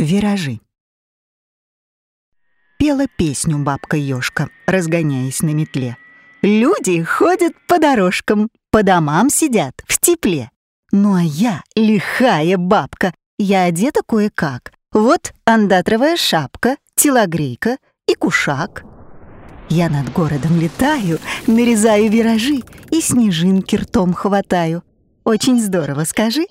Виражи. Пела песню бабка-ёшка, разгоняясь на метле. Люди ходят по дорожкам, по домам сидят в тепле. Ну а я лихая бабка, я одета кое-как. Вот андатровая шапка, телогрейка и кушак. Я над городом летаю, нарезаю виражи и снежинки ртом хватаю. Очень здорово, скажи?